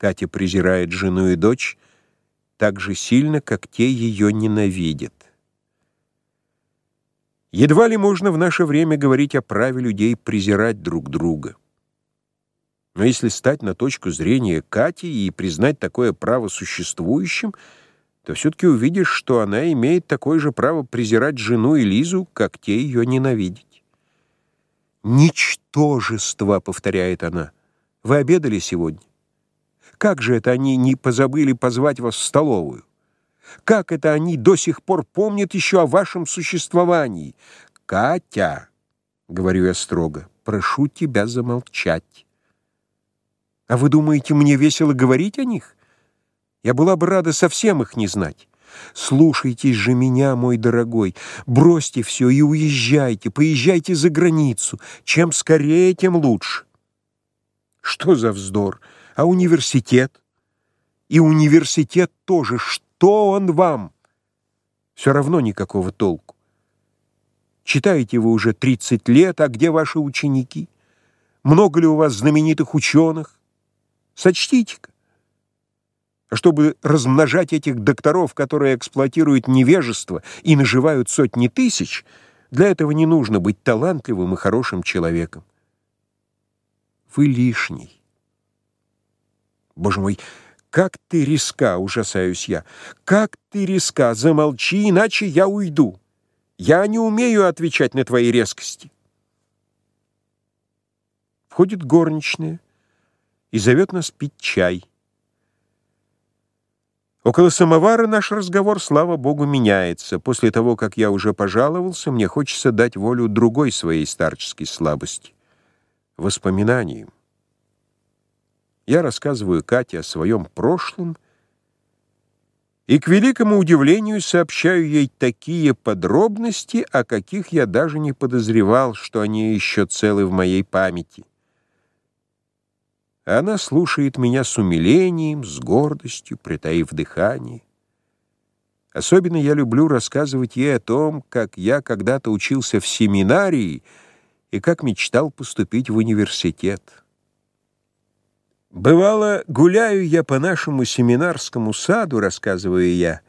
Катя презирает жену и дочь так же сильно, как те ее ненавидят. Едва ли можно в наше время говорить о праве людей презирать друг друга. Но если стать на точку зрения Кати и признать такое право существующим, то все-таки увидишь, что она имеет такое же право презирать жену и Лизу, как те ее ненавидеть. «Ничтожество!» — повторяет она. «Вы обедали сегодня? Как же это они не позабыли позвать вас в столовую? Как это они до сих пор помнят еще о вашем существовании? Катя, — говорю я строго, — прошу тебя замолчать. А вы думаете, мне весело говорить о них? Я была бы рада совсем их не знать. Слушайтесь же меня, мой дорогой, бросьте все и уезжайте, поезжайте за границу. Чем скорее, тем лучше. Что за вздор? А университет? И университет тоже. Что он вам? Все равно никакого толку. Читаете вы уже 30 лет, а где ваши ученики? Много ли у вас знаменитых ученых? Сочтите-ка. А чтобы размножать этих докторов, которые эксплуатируют невежество и наживают сотни тысяч, для этого не нужно быть талантливым и хорошим человеком. Вы лишний. Боже мой, как ты риска, ужасаюсь я. Как ты риска, замолчи, иначе я уйду. Я не умею отвечать на твои резкости. Входит горничная и зовет нас пить чай. Около самовара наш разговор, слава богу, меняется. После того, как я уже пожаловался, мне хочется дать волю другой своей старческой слабости — воспоминаниям. Я рассказываю Кате о своем прошлом и, к великому удивлению, сообщаю ей такие подробности, о каких я даже не подозревал, что они еще целы в моей памяти. Она слушает меня с умилением, с гордостью, притаив дыхание. Особенно я люблю рассказывать ей о том, как я когда-то учился в семинарии и как мечтал поступить в университет. Бывало, гуляю я по нашему семинарскому саду, рассказываю я,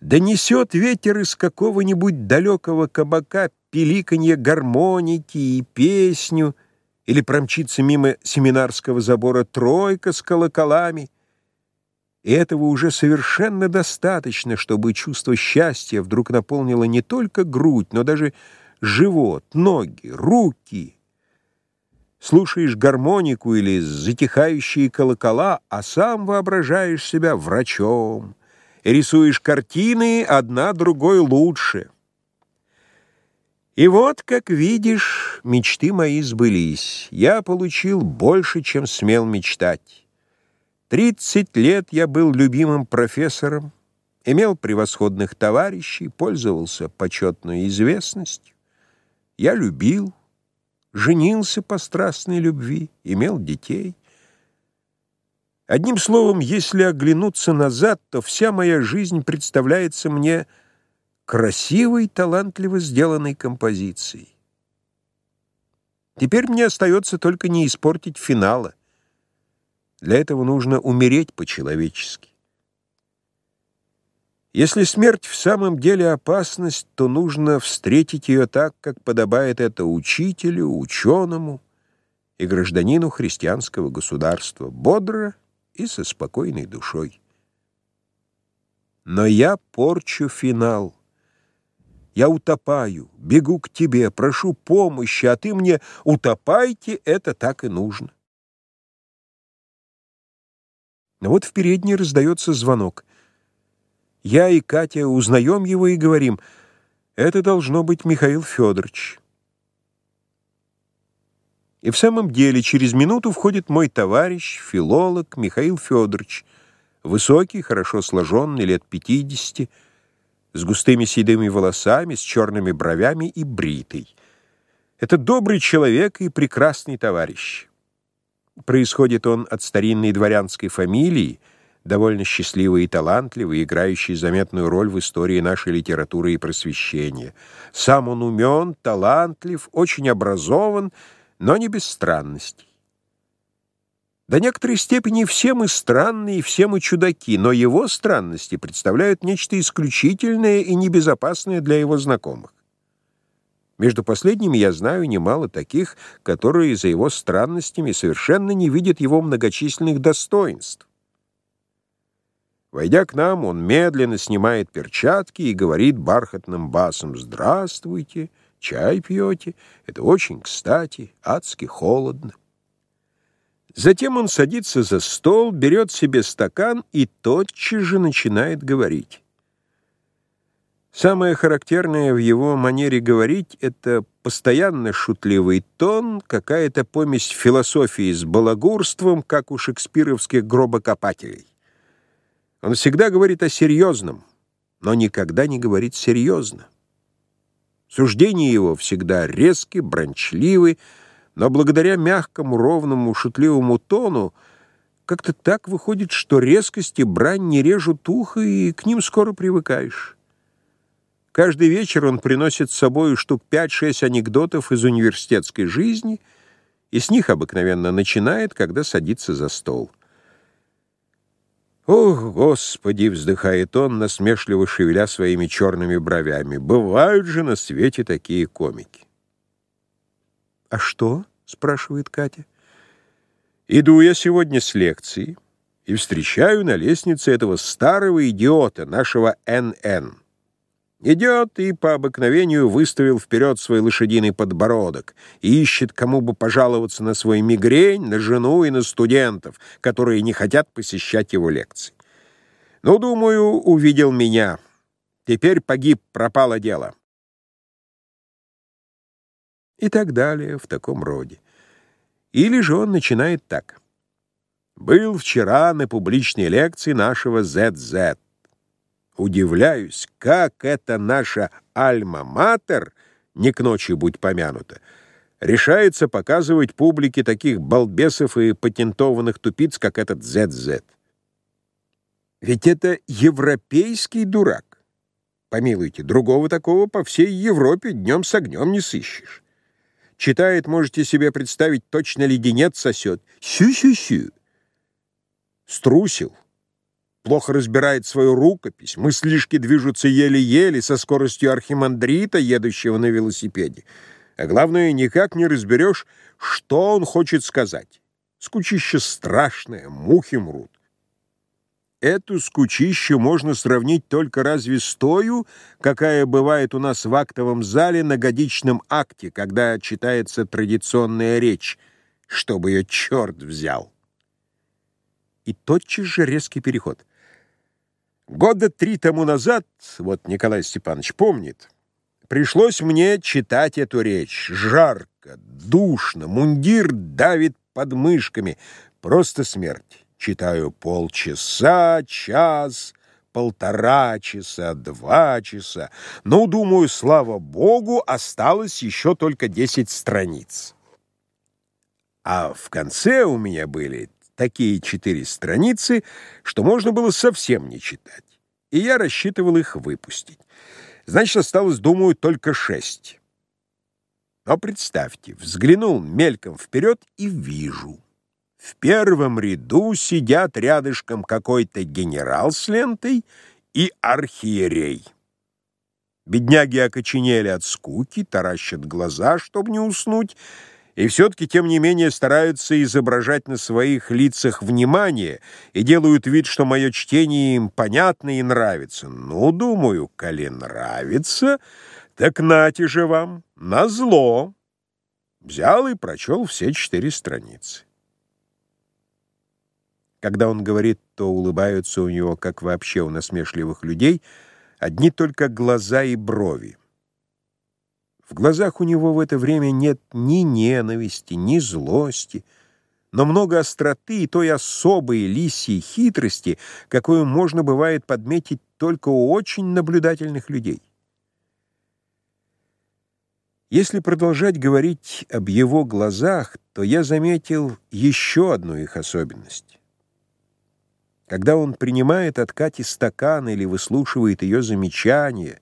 донесет ветер из какого-нибудь далекого кабака пиликанье гармоники и песню — или промчится мимо семинарского забора тройка с колоколами. И этого уже совершенно достаточно, чтобы чувство счастья вдруг наполнило не только грудь, но даже живот, ноги, руки. Слушаешь гармонику или затихающие колокола, а сам воображаешь себя врачом. И рисуешь картины, одна другой лучше — и вот, как видишь, мечты мои сбылись. Я получил больше, чем смел мечтать. Тридцать лет я был любимым профессором, имел превосходных товарищей, пользовался почетной известностью. Я любил, женился по страстной любви, имел детей. Одним словом, если оглянуться назад, то вся моя жизнь представляется мне красивой, талантливо сделанной композицией. Теперь мне остается только не испортить финала. Для этого нужно умереть по-человечески. Если смерть в самом деле опасность, то нужно встретить ее так, как подобает это учителю, ученому и гражданину христианского государства, бодро и со спокойной душой. Но я порчу финал. Я утопаю, бегу к тебе, прошу помощи, а ты мне утопайте, это так и нужно. Но вот в передней раздается звонок. Я и Катя узнаем его и говорим, это должно быть Михаил Федорович. И в самом деле через минуту входит мой товарищ, филолог Михаил Федорович, высокий, хорошо сложенный, лет пятидесяти, с густыми седыми волосами, с черными бровями и бритый. Это добрый человек и прекрасный товарищ. Происходит он от старинной дворянской фамилии, довольно счастливый и талантливый, играющий заметную роль в истории нашей литературы и просвещения. Сам он умен, талантлив, очень образован, но не без странностей. До некоторой степени все мы странные, все мы чудаки, но его странности представляют нечто исключительное и небезопасное для его знакомых. Между последними я знаю немало таких, которые за его странностями совершенно не видят его многочисленных достоинств. Войдя к нам, он медленно снимает перчатки и говорит бархатным басом «Здравствуйте, чай пьете? Это очень кстати, адски холодно». Затем он садится за стол, берет себе стакан и тотчас же начинает говорить. Самое характерное в его манере говорить — это постоянно шутливый тон, какая-то помесь философии с балагурством, как у шекспировских гробокопателей. Он всегда говорит о серьезном, но никогда не говорит серьезно. Суждения его всегда резки, брончливы, но благодаря мягкому, ровному, шутливому тону как-то так выходит, что резкость и брань не режут ухо, и к ним скоро привыкаешь. Каждый вечер он приносит с собой штук 5-6 анекдотов из университетской жизни, и с них обыкновенно начинает, когда садится за стол. «Ох, Господи!» — вздыхает он, насмешливо шевеля своими черными бровями. «Бывают же на свете такие комики!» «А что?» — спрашивает Катя. «Иду я сегодня с лекции и встречаю на лестнице этого старого идиота, нашего НН. Идет и по обыкновению выставил вперед свой лошадиный подбородок и ищет, кому бы пожаловаться на свой мигрень, на жену и на студентов, которые не хотят посещать его лекции. Ну, думаю, увидел меня. Теперь погиб, пропало дело и так далее в таком роде. Или же он начинает так. «Был вчера на публичной лекции нашего ZZ. Удивляюсь, как это наша альма-матер, не к ночи будь помянута, решается показывать публике таких балбесов и патентованных тупиц, как этот ZZ. Ведь это европейский дурак. Помилуйте, другого такого по всей Европе днем с огнем не сыщешь. Читает, можете себе представить, точно леденец сосет. Сю-сю-сю. Струсил. Плохо разбирает свою рукопись. Мыслишки движутся еле-еле, со скоростью архимандрита, едущего на велосипеде. А главное, никак не разберешь, что он хочет сказать. Скучище страшное, мухи мрут. Эту скучищу можно сравнить только разве с тою, какая бывает у нас в актовом зале на годичном акте, когда читается традиционная речь, чтобы ее черт взял. И тотчас же резкий переход. Года три тому назад, вот Николай Степанович помнит, пришлось мне читать эту речь. Жарко, душно, мундир давит под мышками, просто смерть. Читаю полчаса, час, полтора часа, два часа. Ну, думаю, слава богу, осталось еще только десять страниц. А в конце у меня были такие четыре страницы, что можно было совсем не читать. И я рассчитывал их выпустить. Значит, осталось, думаю, только шесть. Но представьте, взглянул мельком вперед и вижу — в первом ряду сидят рядышком какой-то генерал с лентой и архиерей. Бедняги окоченели от скуки, таращат глаза, чтобы не уснуть, и все-таки, тем не менее, стараются изображать на своих лицах внимание и делают вид, что мое чтение им понятно и нравится. Ну, думаю, коли нравится, так нате же вам, назло. Взял и прочел все четыре страницы. Когда он говорит, то улыбаются у него, как вообще у насмешливых людей, одни только глаза и брови. В глазах у него в это время нет ни ненависти, ни злости, но много остроты и той особой лисьей хитрости, какую можно бывает подметить только у очень наблюдательных людей. Если продолжать говорить об его глазах, то я заметил еще одну их особенность. Когда он принимает от Кати стакан или выслушивает ее замечания,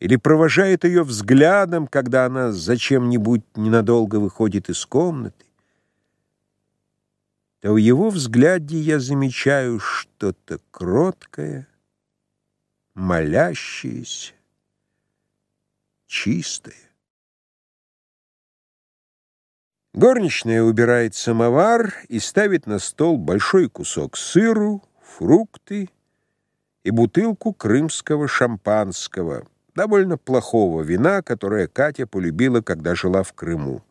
или провожает ее взглядом, когда она зачем-нибудь ненадолго выходит из комнаты, то в его взгляде я замечаю что-то кроткое, молящееся, чистое. Горничная убирает самовар и ставит на стол большой кусок сыру, фрукты и бутылку крымского шампанского, довольно плохого вина, которое Катя полюбила, когда жила в Крыму.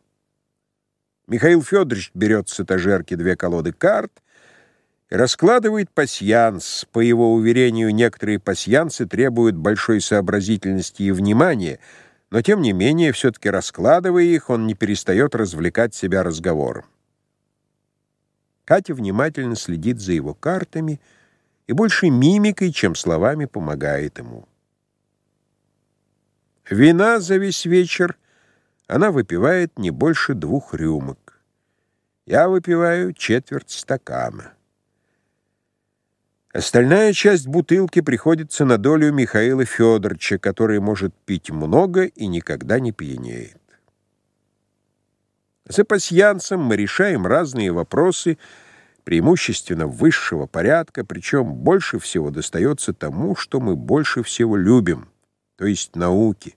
Михаил Федорович берет с этажерки две колоды карт и раскладывает пасьянс. По его уверению, некоторые пасьянсы требуют большой сообразительности и внимания — но тем не менее, все-таки раскладывая их, он не перестает развлекать себя разговором. Катя внимательно следит за его картами и больше мимикой, чем словами помогает ему. Вина за весь вечер она выпивает не больше двух рюмок. Я выпиваю четверть стакана. Остальная часть бутылки приходится на долю Михаила Федоровича, который может пить много и никогда не пьянеет. За пасьянцем мы решаем разные вопросы, преимущественно высшего порядка, причем больше всего достается тому, что мы больше всего любим, то есть науке.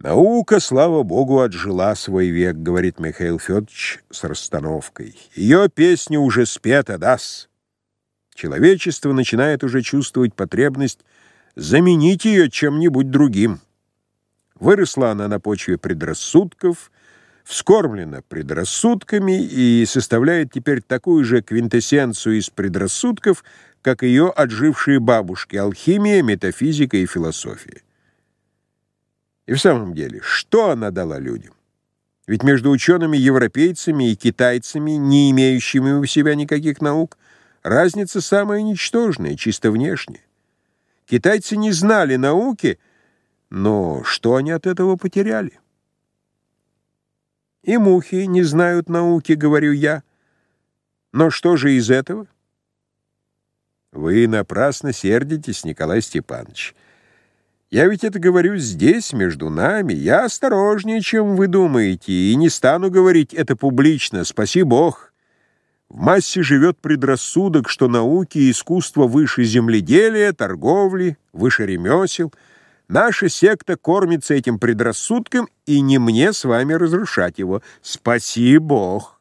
«Наука, слава богу, отжила свой век», — говорит Михаил Федорович с расстановкой. «Ее песня уже спета, дас». Человечество начинает уже чувствовать потребность заменить ее чем-нибудь другим. Выросла она на почве предрассудков, вскормлена предрассудками и составляет теперь такую же квинтэссенцию из предрассудков, как ее отжившие бабушки — алхимия, метафизика и философия. И в самом деле, что она дала людям? Ведь между учеными-европейцами и китайцами, не имеющими у себя никаких наук, Разница самая ничтожная, чисто внешняя. Китайцы не знали науки, но что они от этого потеряли? И мухи не знают науки, говорю я. Но что же из этого? Вы напрасно сердитесь, Николай Степанович. Я ведь это говорю здесь, между нами. Я осторожнее, чем вы думаете, и не стану говорить это публично, спаси Бог. В массе живет предрассудок, что науки и искусство выше земледелия, торговли, выше ремесел. Наша секта кормится этим предрассудком, и не мне с вами разрушать его. Спаси Бог!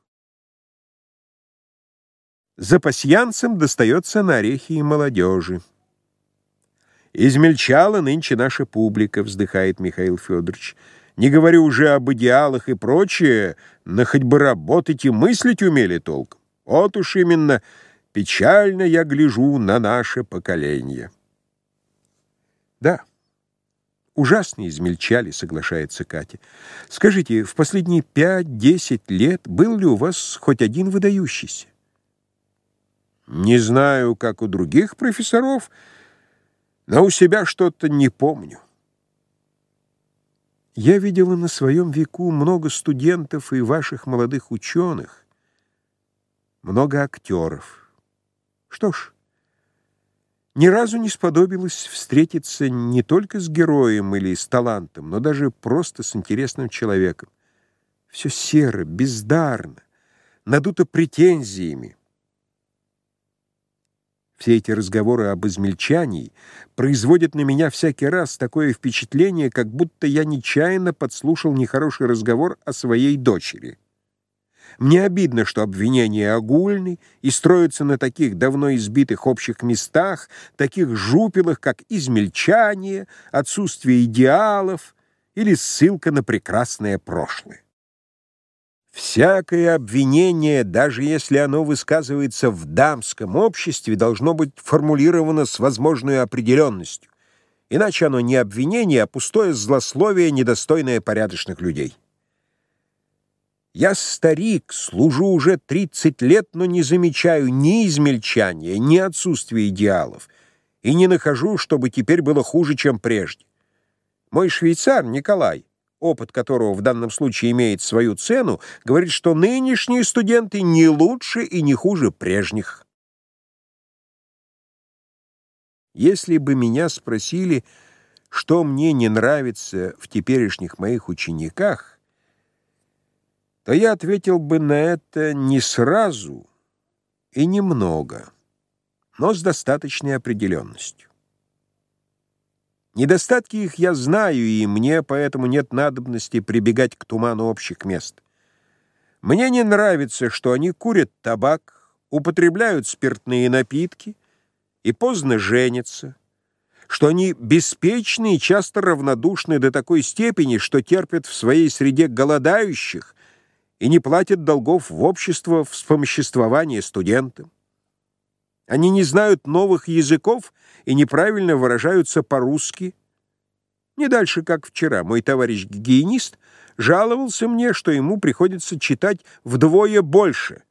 За пасьянцем достается на орехи и молодежи. «Измельчала нынче наша публика», — вздыхает Михаил Федорович. «Не говорю уже об идеалах и прочее, но хоть бы работать и мыслить умели толком. Вот уж именно печально я гляжу на наше поколение. Да, ужасно измельчали, соглашается Катя. Скажите, в последние пять-десять лет был ли у вас хоть один выдающийся? Не знаю, как у других профессоров, но у себя что-то не помню. Я видела на своем веку много студентов и ваших молодых ученых, много актеров. Что ж, ни разу не сподобилось встретиться не только с героем или с талантом, но даже просто с интересным человеком. Все серо, бездарно, надуто претензиями. Все эти разговоры об измельчании производят на меня всякий раз такое впечатление, как будто я нечаянно подслушал нехороший разговор о своей дочери. Мне обидно, что обвинения огульны и строятся на таких давно избитых общих местах, таких жупелах, как измельчание, отсутствие идеалов или ссылка на прекрасное прошлое. Всякое обвинение, даже если оно высказывается в дамском обществе, должно быть формулировано с возможной определенностью. Иначе оно не обвинение, а пустое злословие, недостойное порядочных людей. Я старик, служу уже 30 лет, но не замечаю ни измельчания, ни отсутствия идеалов, и не нахожу, чтобы теперь было хуже, чем прежде. Мой швейцар Николай, опыт которого в данном случае имеет свою цену, говорит, что нынешние студенты не лучше и не хуже прежних. Если бы меня спросили, что мне не нравится в теперешних моих учениках, то я ответил бы на это не сразу и немного, но с достаточной определенностью. Недостатки их я знаю, и мне поэтому нет надобности прибегать к туману общих мест. Мне не нравится, что они курят табак, употребляют спиртные напитки и поздно женятся, что они беспечны и часто равнодушны до такой степени, что терпят в своей среде голодающих и не платят долгов в общество вспомоществования студентам. Они не знают новых языков и неправильно выражаются по-русски. Не дальше, как вчера, мой товарищ-гигиенист жаловался мне, что ему приходится читать вдвое больше,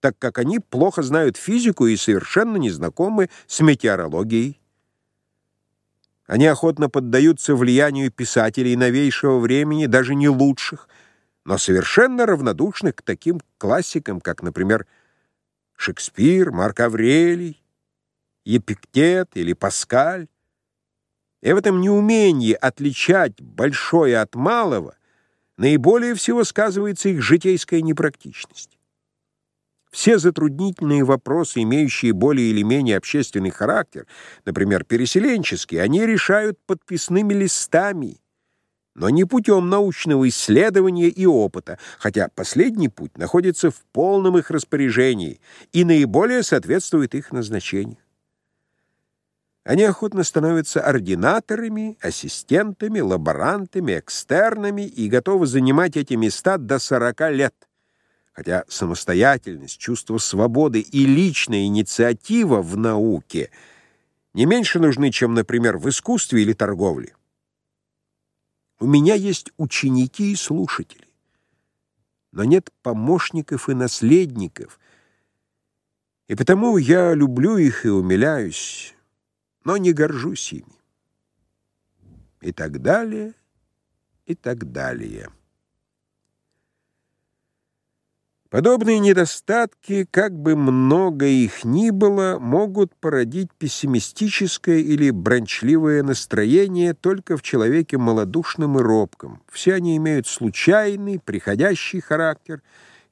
так как они плохо знают физику и совершенно не знакомы с метеорологией. Они охотно поддаются влиянию писателей новейшего времени, даже не лучших, но совершенно равнодушных к таким классикам, как, например, Шекспир, Марк Аврелий, Епиктет или Паскаль. И в этом неумении отличать большое от малого наиболее всего сказывается их житейская непрактичность. Все затруднительные вопросы, имеющие более или менее общественный характер, например, переселенческие, они решают подписными листами – но не путем научного исследования и опыта, хотя последний путь находится в полном их распоряжении и наиболее соответствует их назначению. Они охотно становятся ординаторами, ассистентами, лаборантами, экстернами и готовы занимать эти места до 40 лет. Хотя самостоятельность, чувство свободы и личная инициатива в науке не меньше нужны, чем, например, в искусстве или торговле. У меня есть ученики и слушатели, но нет помощников и наследников, и потому я люблю их и умиляюсь, но не горжусь ими. И так далее, и так далее. Подобные недостатки, как бы много их ни было, могут породить пессимистическое или брончливое настроение только в человеке малодушном и робком. Все они имеют случайный, приходящий характер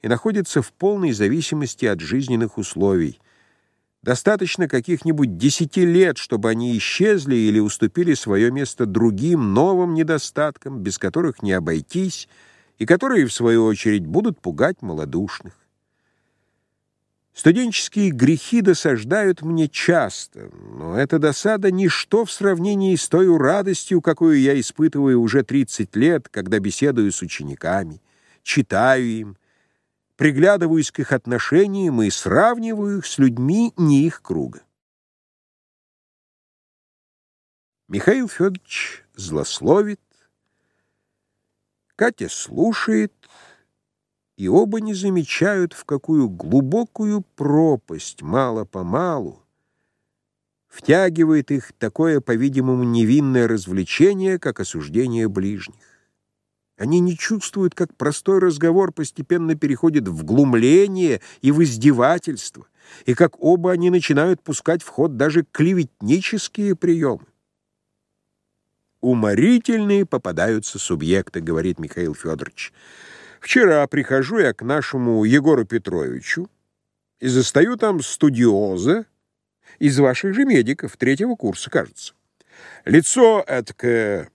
и находятся в полной зависимости от жизненных условий. Достаточно каких-нибудь десяти лет, чтобы они исчезли или уступили свое место другим, новым недостаткам, без которых не обойтись, и которые, в свою очередь, будут пугать малодушных. Студенческие грехи досаждают мне часто, но эта досада — ничто в сравнении с той радостью, какую я испытываю уже 30 лет, когда беседую с учениками, читаю им, приглядываюсь к их отношениям и сравниваю их с людьми не их круга. Михаил Федорович злословит, Катя слушает, и оба не замечают, в какую глубокую пропасть мало-помалу втягивает их такое, по-видимому, невинное развлечение, как осуждение ближних. Они не чувствуют, как простой разговор постепенно переходит в глумление и в издевательство, и как оба они начинают пускать в ход даже клеветнические приемы. Уморительные попадаются субъекты, говорит Михаил Федорович. Вчера прихожу я к нашему Егору Петровичу и застаю там студиоза из ваших же медиков, третьего курса, кажется. Лицо эткое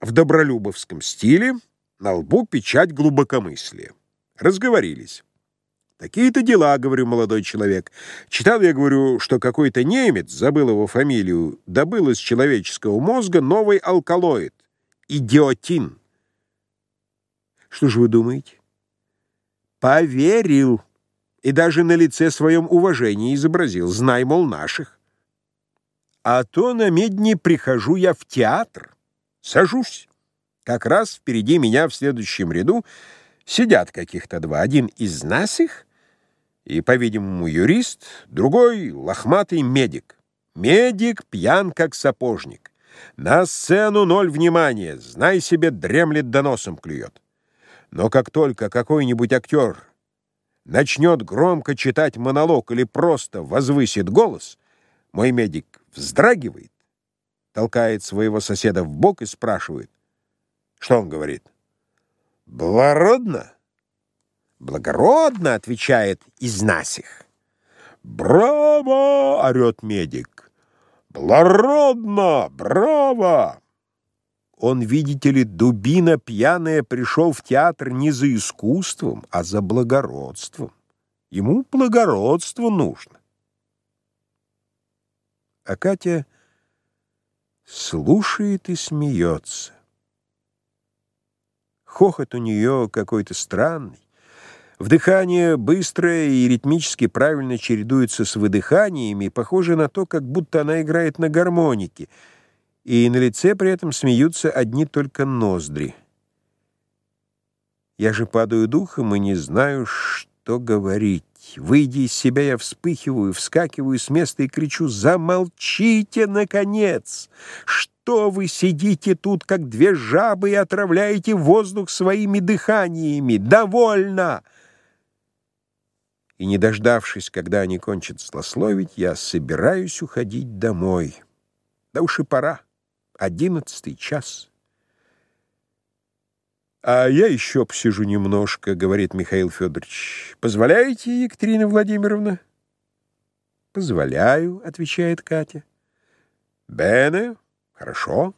в добролюбовском стиле, на лбу печать глубокомыслия. Разговорились. Такие-то дела, говорю, молодой человек. Читал я, говорю, что какой-то немец, забыл его фамилию, добыл из человеческого мозга новый алкалоид — идиотин. Что же вы думаете? Поверил. И даже на лице своем уважение изобразил. Знай, мол, наших. А то на медне прихожу я в театр, сажусь. Как раз впереди меня в следующем ряду сидят каких-то два. Один из нас их — и, по-видимому, юрист, другой — лохматый медик. Медик пьян, как сапожник. На сцену ноль внимания, знай себе, дремлет доносом клюет. Но как только какой-нибудь актер начнет громко читать монолог или просто возвысит голос, мой медик вздрагивает, толкает своего соседа в бок и спрашивает. Что он говорит? «Благородно?» «Благородно!» — отвечает из насих. «Браво!» — орет медик. «Благородно! Браво!» Он, видите ли, дубина пьяная, пришел в театр не за искусством, а за благородством. Ему благородство нужно. А Катя слушает и смеется. Хохот у нее какой-то странный. Вдыхание быстрое и ритмически правильно чередуется с выдыханиями, похоже на то, как будто она играет на гармонике, и на лице при этом смеются одни только ноздри. Я же падаю духом и не знаю, что говорить. Выйдя из себя, я вспыхиваю, вскакиваю с места и кричу «Замолчите, наконец! Что вы сидите тут, как две жабы, и отравляете воздух своими дыханиями? Довольно!» И, не дождавшись, когда они кончат злословить, я собираюсь уходить домой. Да уж и пора. Одиннадцатый час. «А я еще посижу немножко», — говорит Михаил Федорович. «Позволяете, Екатерина Владимировна?» «Позволяю», — отвечает Катя. «Бене, хорошо.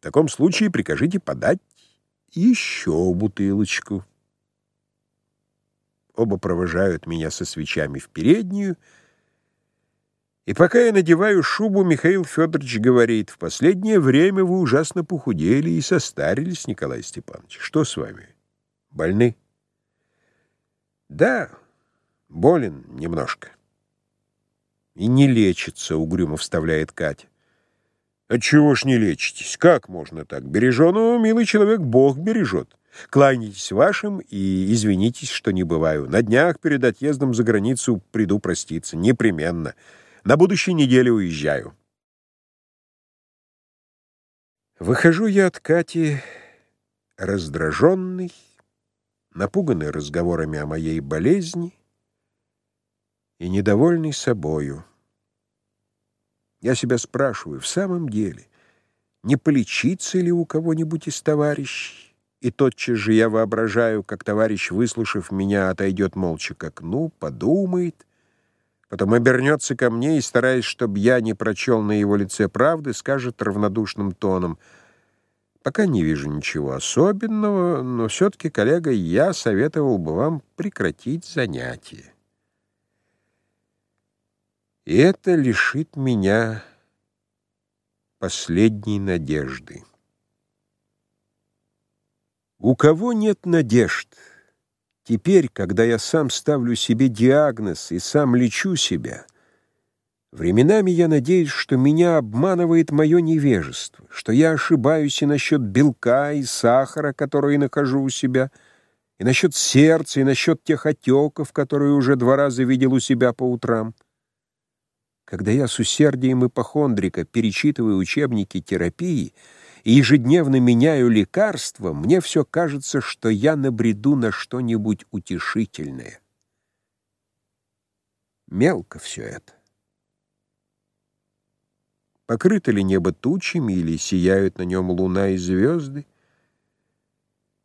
В таком случае прикажите подать еще бутылочку». Оба провожают меня со свечами в переднюю, и пока я надеваю шубу, Михаил Федорович говорит, «В последнее время вы ужасно похудели и состарились, Николай Степанович. Что с вами? Больны?» «Да, болен немножко». «И не лечится», — угрюмо вставляет Катя. «Отчего ж не лечитесь? Как можно так? Береженого, милый человек, Бог бережет. Кланяйтесь вашим и извинитесь, что не бываю. На днях перед отъездом за границу приду проститься. Непременно». На будущей неделе уезжаю. Выхожу я от Кати раздраженный, напуганный разговорами о моей болезни и недовольный собою. Я себя спрашиваю, в самом деле, не полечиться ли у кого-нибудь из товарищей? И тотчас же я воображаю, как товарищ, выслушав меня, отойдет молча к окну, подумает — Потом обернется ко мне и, стараясь, чтобы я не прочел на его лице правды, скажет равнодушным тоном, «Пока не вижу ничего особенного, но все-таки, коллега, я советовал бы вам прекратить занятие». И это лишит меня последней надежды. У кого нет надежд? Теперь, когда я сам ставлю себе диагноз и сам лечу себя, временами я надеюсь, что меня обманывает мое невежество, что я ошибаюсь и насчет белка и сахара, которые нахожу у себя, и насчет сердца, и насчет тех отеков, которые уже два раза видел у себя по утрам. Когда я с усердием ипохондрика перечитываю учебники терапии, и ежедневно меняю лекарства, мне все кажется, что я набреду на что-нибудь утешительное. Мелко все это. Покрыто ли небо тучами или сияют на нем луна и звезды?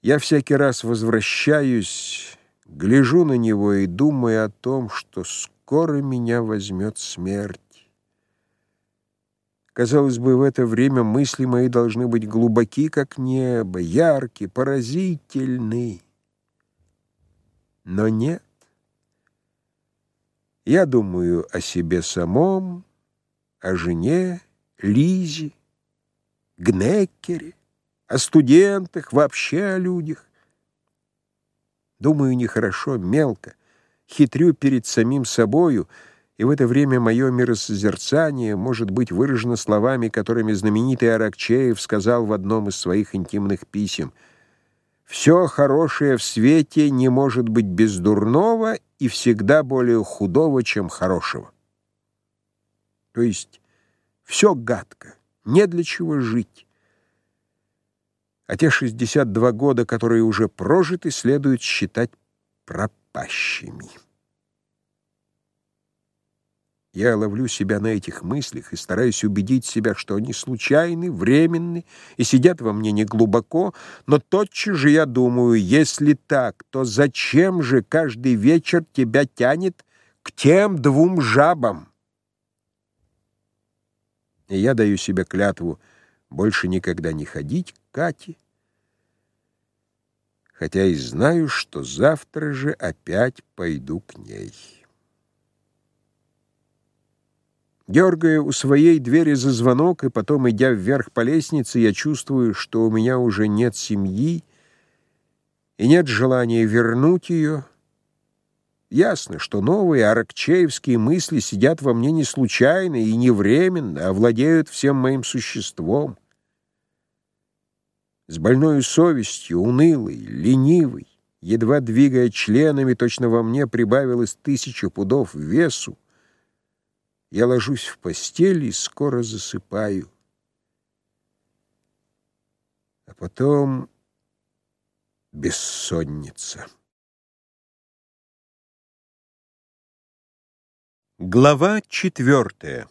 Я всякий раз возвращаюсь, гляжу на него и думаю о том, что скоро меня возьмет смерть. Казалось бы, в это время мысли мои должны быть глубоки, как небо, яркие, поразительны. Но нет. Я думаю о себе самом, о жене, Лизе, Гнеккере, о студентах, вообще о людях. Думаю нехорошо, мелко, хитрю перед самим собою — и в это время мое миросозерцание может быть выражено словами, которыми знаменитый Аракчеев сказал в одном из своих интимных писем «Все хорошее в свете не может быть без дурного и всегда более худого, чем хорошего». То есть все гадко, не для чего жить. А те 62 года, которые уже прожиты, следует считать пропащими. Я ловлю себя на этих мыслях и стараюсь убедить себя, что они случайны, временны и сидят во мне неглубоко, но тотчас же я думаю, если так, то зачем же каждый вечер тебя тянет к тем двум жабам? И я даю себе клятву больше никогда не ходить к Кате, хотя и знаю, что завтра же опять пойду к ней». Дергая у своей двери за звонок и потом, идя вверх по лестнице, я чувствую, что у меня уже нет семьи и нет желания вернуть ее. Ясно, что новые аракчеевские мысли сидят во мне не случайно и не временно, а владеют всем моим существом. С больной совестью, унылой, ленивой, едва двигая членами, точно во мне прибавилось тысяча пудов весу, я ложусь в постель и скоро засыпаю. А потом бессонница. Глава четвертая.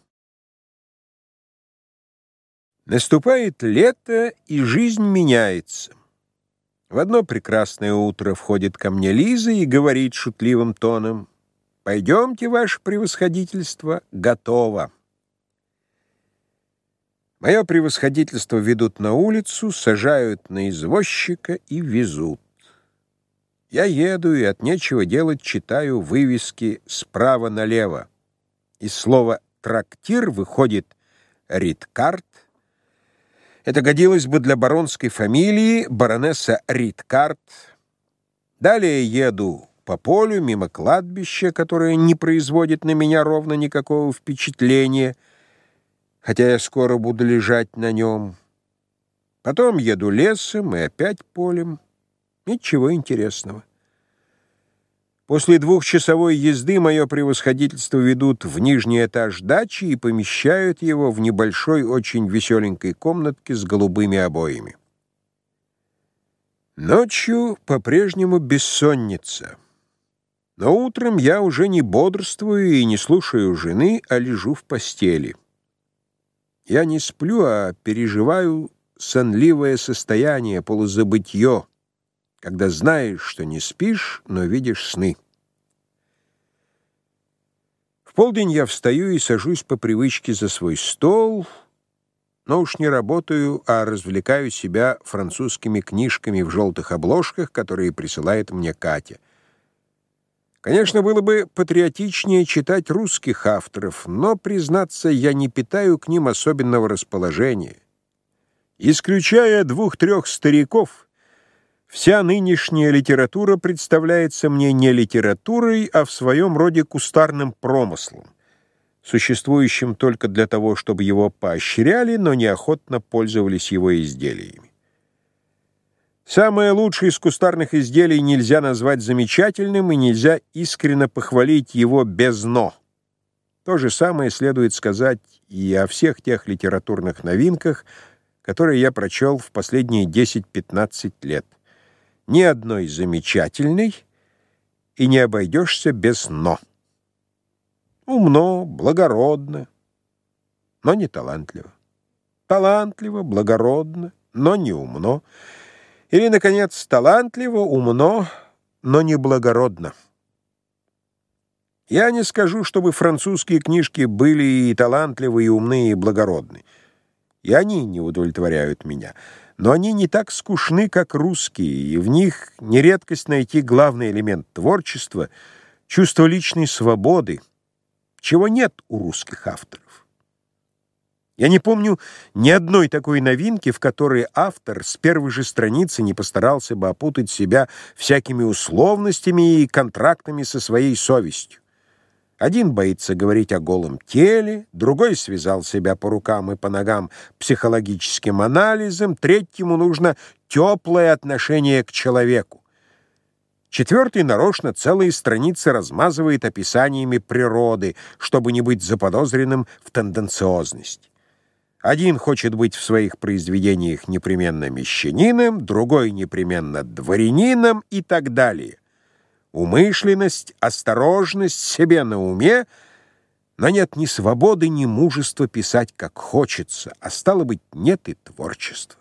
Наступает лето, и жизнь меняется. В одно прекрасное утро входит ко мне Лиза и говорит шутливым тоном — «Пойдемте, ваше превосходительство, готово». Мое превосходительство ведут на улицу, сажают на извозчика и везут. Я еду и от нечего делать читаю вывески справа налево. Из слова «трактир» выходит «риткарт». Это годилось бы для баронской фамилии баронесса Риткарт. Далее еду по полю, мимо кладбища, которое не производит на меня ровно никакого впечатления, хотя я скоро буду лежать на нем. Потом еду лесом и опять полем. Ничего интересного. После двухчасовой езды мое превосходительство ведут в нижний этаж дачи и помещают его в небольшой, очень веселенькой комнатке с голубыми обоями. Ночью по-прежнему бессонница. Но утром я уже не бодрствую и не слушаю жены, а лежу в постели. Я не сплю, а переживаю сонливое состояние, полузабытье, когда знаешь, что не спишь, но видишь сны. В полдень я встаю и сажусь по привычке за свой стол, но уж не работаю, а развлекаю себя французскими книжками в желтых обложках, которые присылает мне Катя. Конечно, было бы патриотичнее читать русских авторов, но, признаться, я не питаю к ним особенного расположения. Исключая двух-трех стариков, вся нынешняя литература представляется мне не литературой, а в своем роде кустарным промыслом, существующим только для того, чтобы его поощряли, но неохотно пользовались его изделиями. Самое лучшее из кустарных изделий нельзя назвать замечательным, и нельзя искренне похвалить его без «но». То же самое следует сказать и о всех тех литературных новинках, которые я прочел в последние 10-15 лет. Ни одной замечательной, и не обойдешься без «но». Умно, благородно, но не талантливо. Талантливо, благородно, но не умно. Или, наконец, талантливо, умно, но не благородно. Я не скажу, чтобы французские книжки были и талантливы, и умны, и благородны. И они не удовлетворяют меня. Но они не так скучны, как русские, и в них нередкость найти главный элемент творчества — чувство личной свободы, чего нет у русских авторов. Я не помню ни одной такой новинки, в которой автор с первой же страницы не постарался бы опутать себя всякими условностями и контрактами со своей совестью. Один боится говорить о голом теле, другой связал себя по рукам и по ногам психологическим анализом, третьему нужно теплое отношение к человеку. Четвертый нарочно целые страницы размазывает описаниями природы, чтобы не быть заподозренным в тенденциозности. Один хочет быть в своих произведениях непременно мещанином, другой непременно дворянином и так далее. Умышленность, осторожность себе на уме, Но нет ни свободы, ни мужества писать, как хочется, а стало быть, нет и творчества.